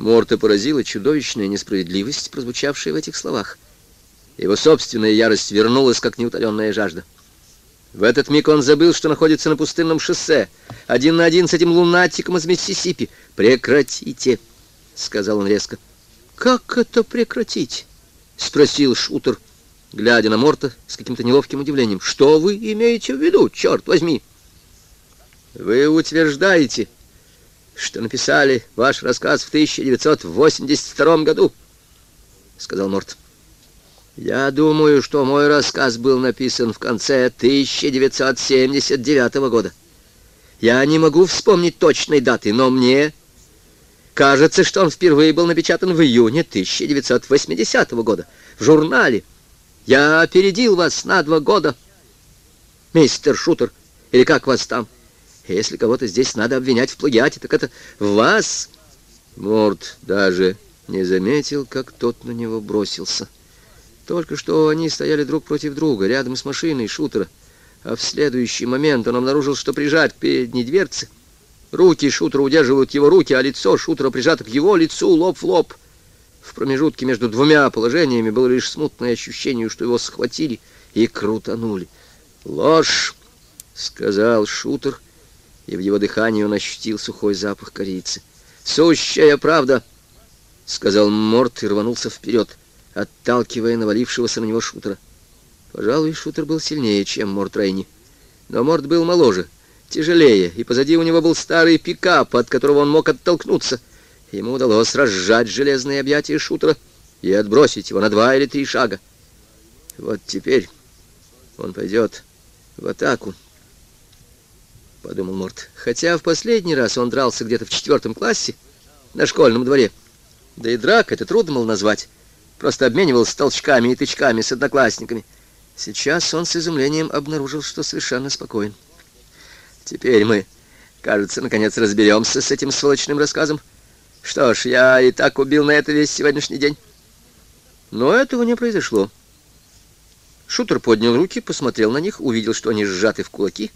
Морта поразила чудовищная несправедливость, прозвучавшая в этих словах. Его собственная ярость вернулась, как неутоленная жажда. В этот миг он забыл, что находится на пустынном шоссе, один на один с этим лунатиком из Миссисипи. «Прекратите!» — сказал он резко. «Как это прекратить?» — спросил шутер, глядя на Морта с каким-то неловким удивлением. «Что вы имеете в виду, черт возьми?» «Вы утверждаете, что написали ваш рассказ в 1982 году?» — сказал Морт. Я думаю, что мой рассказ был написан в конце 1979 года. Я не могу вспомнить точной даты, но мне кажется, что он впервые был напечатан в июне 1980 года в журнале. Я опередил вас на два года, мистер Шутер, или как вас там. Если кого-то здесь надо обвинять в плагиате, так это вас. Морд даже не заметил, как тот на него бросился. — только что они стояли друг против друга, рядом с машиной шутера, а в следующий момент он обнаружил, что прижат к передней дверце. Руки шутера удерживают его руки, а лицо шутера прижато к его лицу лоб в лоб. В промежутке между двумя положениями было лишь смутное ощущение, что его схватили и крутанули. «Ложь!» — сказал шутер, и в его дыхании он ощутил сухой запах корицы. «Сущая правда!» — сказал Морт и рванулся вперед отталкивая навалившегося на него шутера. Пожалуй, шутер был сильнее, чем Морт Рейни. Но Морт был моложе, тяжелее, и позади у него был старый пикап, от которого он мог оттолкнуться. Ему удалось разжать железные объятия шутера и отбросить его на два или три шага. Вот теперь он пойдет в атаку, — подумал Морт. Хотя в последний раз он дрался где-то в четвертом классе на школьном дворе. Да и драк это трудно было назвать просто обменивался толчками и тычками с одноклассниками. Сейчас он с изумлением обнаружил, что совершенно спокоен. Теперь мы, кажется, наконец разберемся с этим сволочным рассказом. Что ж, я и так убил на это весь сегодняшний день. Но этого не произошло. Шутер поднял руки, посмотрел на них, увидел, что они сжаты в кулаки,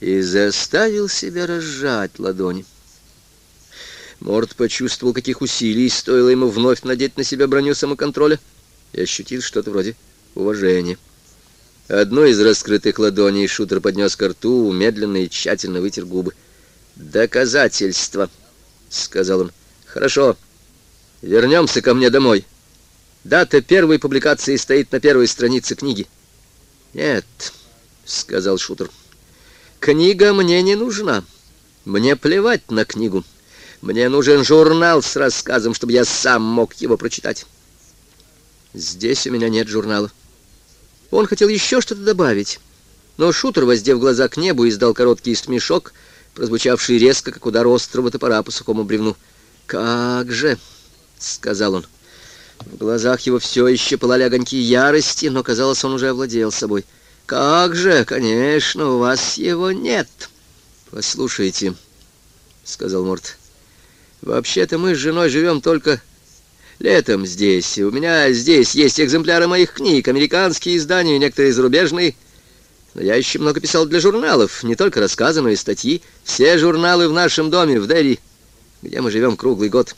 и заставил себя разжать ладони. Морд почувствовал, каких усилий стоило ему вновь надеть на себя броню самоконтроля, и ощутил что-то вроде уважения. Одну из раскрытых ладоней шутер поднес к рту, медленно и тщательно вытер губы. «Доказательства», — сказал он. «Хорошо, вернемся ко мне домой. Дата первой публикации стоит на первой странице книги». «Нет», — сказал шутер, — «книга мне не нужна. Мне плевать на книгу». Мне нужен журнал с рассказом, чтобы я сам мог его прочитать. Здесь у меня нет журнала. Он хотел еще что-то добавить, но шутер, воздев глаза к небу, издал короткий смешок, прозвучавший резко, как удар острого топора по сухому бревну. «Как же!» — сказал он. В глазах его все еще пылали огоньки ярости, но, казалось, он уже овладел собой. «Как же! Конечно, у вас его нет!» «Послушайте», — сказал Морт, — Вообще-то мы с женой живем только летом здесь. У меня здесь есть экземпляры моих книг, американские издания, некоторые зарубежные. Но я еще много писал для журналов, не только рассказы, но и статьи. Все журналы в нашем доме, в Дерри, где мы живем круглый год.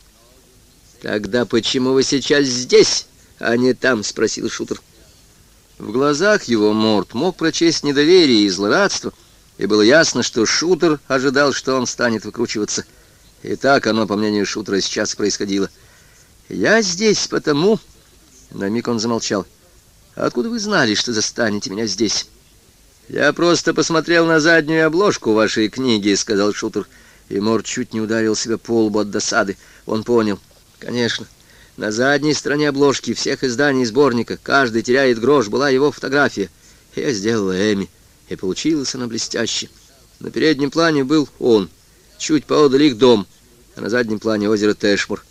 «Тогда почему вы сейчас здесь, а не там?» — спросил Шутер. В глазах его Морт мог прочесть недоверие и злорадство, и было ясно, что Шутер ожидал, что он станет выкручиваться — и так оно, по мнению Шутера, сейчас происходило. «Я здесь потому...» На миг он замолчал. «Откуда вы знали, что застанете меня здесь?» «Я просто посмотрел на заднюю обложку вашей книги», — сказал Шутер. И Мор чуть не ударил себя по лбу от досады. Он понял. «Конечно. На задней стороне обложки всех изданий сборника «Каждый теряет грош» была его фотография. Я сделала Эми, и получилось она блестяще. На переднем плане был он — Чуть поодаль их дом, а на заднем плане озеро Тэшмур.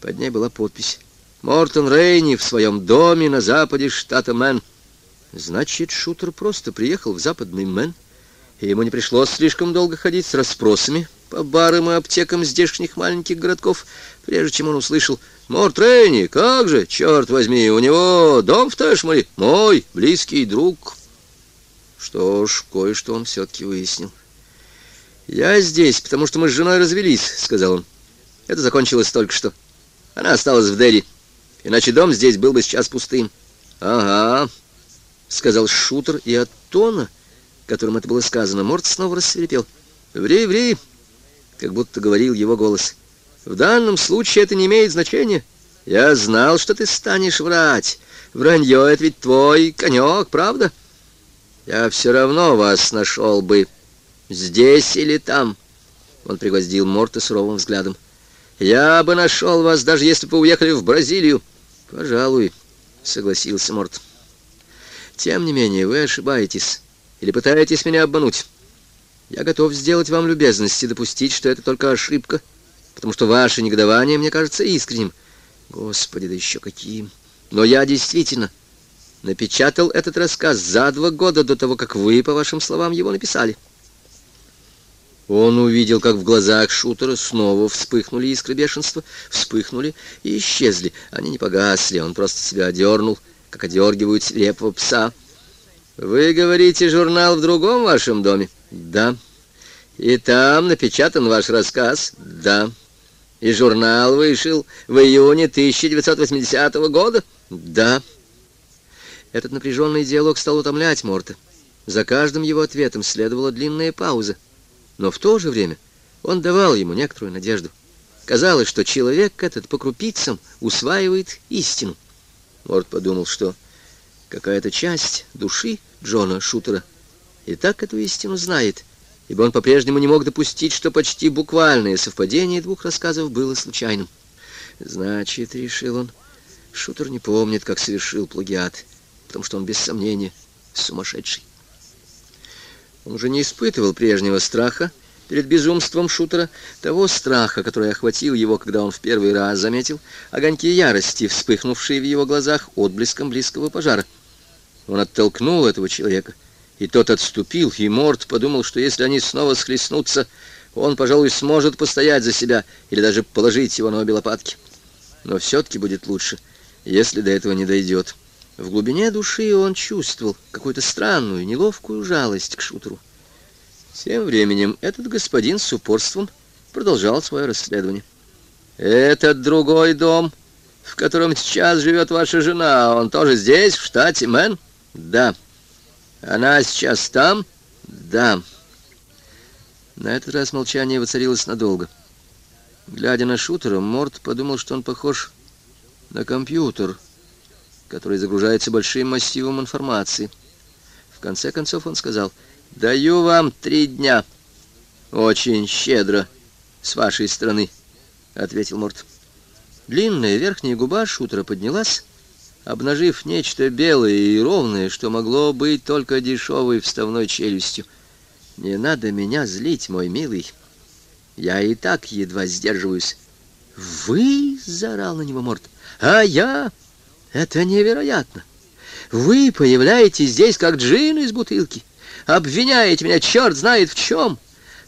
Под ней была подпись «Мортон Рейни в своем доме на западе штата Мэн». Значит, шутер просто приехал в западный Мэн, и ему не пришлось слишком долго ходить с расспросами по барам и аптекам здешних маленьких городков, прежде чем он услышал «Морт Рейни, как же, черт возьми, у него дом в Тэшмуре, мой близкий друг». Что ж, кое-что он все-таки выяснил. «Я здесь, потому что мы с женой развелись», — сказал он. Это закончилось только что. Она осталась в Дели. Иначе дом здесь был бы сейчас пустым. Ага, сказал шутер, и от тона, которым это было сказано, Морд снова рассверепел. Ври, ври, как будто говорил его голос. В данном случае это не имеет значения. Я знал, что ты станешь врать. Вранье — это ведь твой конек, правда? Я все равно вас нашел бы. Здесь или там. Он пригвоздил Морта суровым взглядом. Я бы нашел вас, даже если бы уехали в Бразилию. Пожалуй, согласился Морт. Тем не менее, вы ошибаетесь или пытаетесь меня обмануть. Я готов сделать вам любезность и допустить, что это только ошибка, потому что ваше негодование мне кажется искренним. Господи, да еще каким! Но я действительно напечатал этот рассказ за два года до того, как вы, по вашим словам, его написали. Он увидел, как в глазах шутера снова вспыхнули искры бешенства, вспыхнули и исчезли. Они не погасли, он просто себя одернул, как одергивают свирепого пса. «Вы говорите, журнал в другом вашем доме?» «Да». «И там напечатан ваш рассказ?» «Да». «И журнал вышел в июне 1980 года?» «Да». Этот напряженный диалог стал утомлять Морта. За каждым его ответом следовала длинная пауза. Но в то же время он давал ему некоторую надежду. Казалось, что человек этот по крупицам усваивает истину. Морд подумал, что какая-то часть души Джона Шутера и так эту истину знает, ибо он по-прежнему не мог допустить, что почти буквальное совпадение двух рассказов было случайным. Значит, решил он, Шутер не помнит, как совершил плагиат, потому что он без сомнения сумасшедший. Он уже не испытывал прежнего страха перед безумством шутера, того страха, который охватил его, когда он в первый раз заметил огоньки ярости, вспыхнувшие в его глазах отблеском близкого пожара. Он оттолкнул этого человека, и тот отступил, и Морд подумал, что если они снова схлестнутся, он, пожалуй, сможет постоять за себя или даже положить его на обе лопатки. Но все-таки будет лучше, если до этого не дойдет. В глубине души он чувствовал какую-то странную, неловкую жалость к шутеру. Тем временем этот господин с упорством продолжал свое расследование. «Этот другой дом, в котором сейчас живет ваша жена, он тоже здесь, в штате Мэн?» «Да». «Она сейчас там?» «Да». На этот раз молчание воцарилось надолго. Глядя на шутера, Морд подумал, что он похож на компьютер — который загружается большим массивом информации. В конце концов он сказал, «Даю вам три дня». «Очень щедро с вашей стороны», — ответил Морт. Длинная верхняя губа шутера поднялась, обнажив нечто белое и ровное, что могло быть только дешевой вставной челюстью. «Не надо меня злить, мой милый. Я и так едва сдерживаюсь». «Вы?» — заорал на него Морт. «А я?» Это невероятно. Вы появляетесь здесь, как джин из бутылки, обвиняете меня черт знает в чем,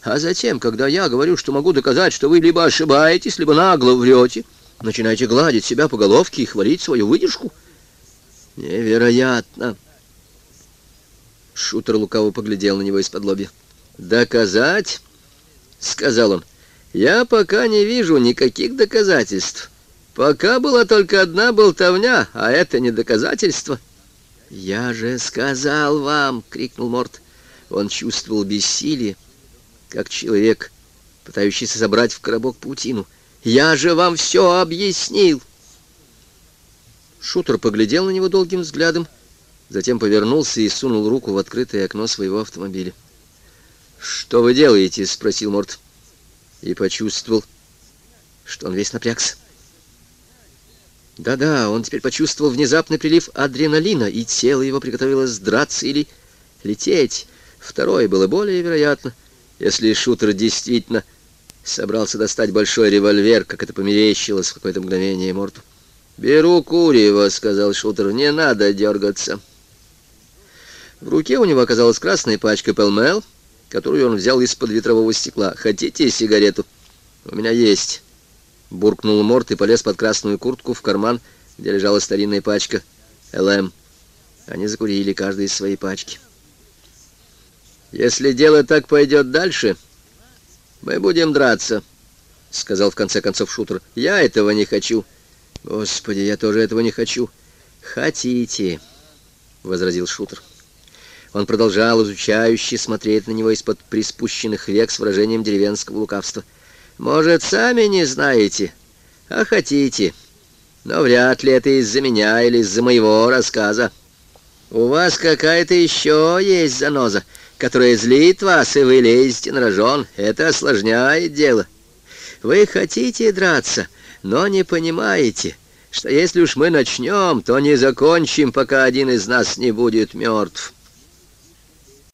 а затем, когда я говорю, что могу доказать, что вы либо ошибаетесь, либо нагло врете, начинаете гладить себя по головке и хвалить свою выдержку. Невероятно. Шутер лукаво поглядел на него из-под лобья. «Доказать?» — сказал он. «Я пока не вижу никаких доказательств. Пока была только одна болтовня, а это не доказательство. «Я же сказал вам!» — крикнул Морт. Он чувствовал бессилие, как человек, пытающийся собрать в коробок паутину. «Я же вам все объяснил!» Шутер поглядел на него долгим взглядом, затем повернулся и сунул руку в открытое окно своего автомобиля. «Что вы делаете?» — спросил Морт. И почувствовал, что он весь напрягся. Да-да, он теперь почувствовал внезапный прилив адреналина, и тело его приготовилось драться или лететь. Второе было более вероятно, если шутер действительно собрался достать большой револьвер, как это померещилось в какое-то мгновение Морту. «Беру курево», — сказал шутер, — «не надо дергаться». В руке у него оказалась красная пачка пелмел, которую он взял из-под ветрового стекла. «Хотите сигарету?» «У меня есть». Буркнул Морт и полез под красную куртку в карман, где лежала старинная пачка ЛМ. Они закурили каждый из своей пачки. «Если дело так пойдет дальше, мы будем драться», — сказал в конце концов шутер. «Я этого не хочу». «Господи, я тоже этого не хочу». «Хотите», — возразил шутер. Он продолжал изучающе смотреть на него из-под приспущенных век с выражением деревенского лукавства. «Может, сами не знаете, а хотите, но вряд ли это из-за меня или из-за моего рассказа. У вас какая-то еще есть заноза, которая злит вас, и вы лезете на рожон. Это осложняет дело. Вы хотите драться, но не понимаете, что если уж мы начнем, то не закончим, пока один из нас не будет мертв».